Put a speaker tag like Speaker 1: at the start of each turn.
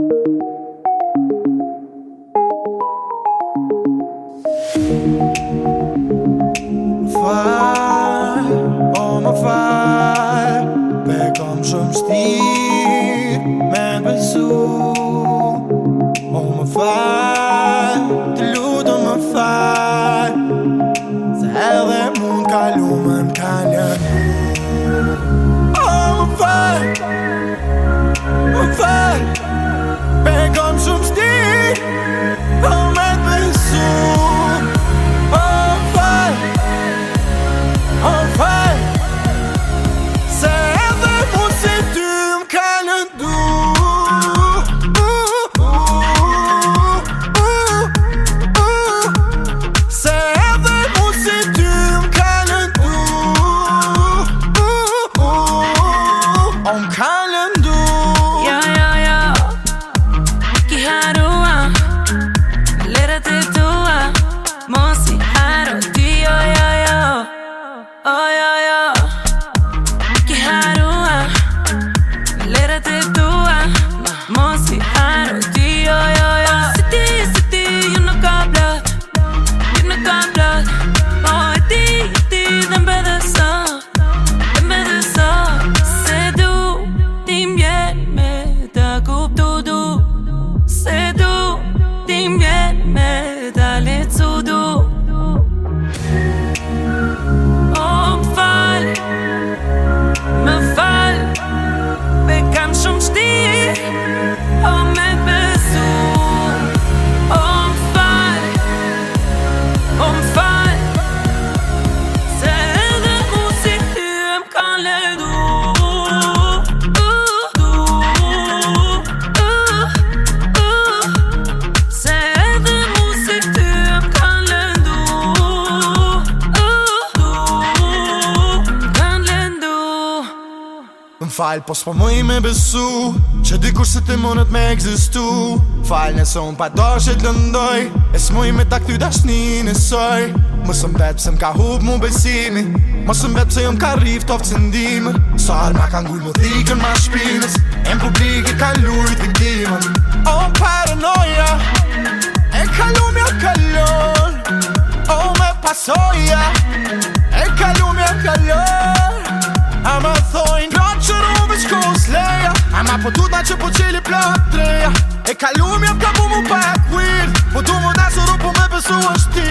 Speaker 1: Oh,
Speaker 2: më falë, o oh, më falë Përkom shumë shti, me më bëlsu O më falë, të lutu më falë Se edhe mund kalume më kanë një një Falë po s'po mëj me besu Që dikur se të mënët me egzistu Falë në sonë pa do që të lëndoj E s'moj me tak t'u dash një në soj Mësë më pëse m'ka hub mu besimi Mësë më pëse jëmë ka rift of cëndime Sarë Sa ma ka ngujnë më thikën ma shpinës E më publik ka lujt dhe kdimën O oh, më paranoja E ka lujnë O oh, më pasoja Ma po tu t'na që po qili plot reja E ka lumja ka mu po mu e kuir Po tu mu nasuru po me besu është ti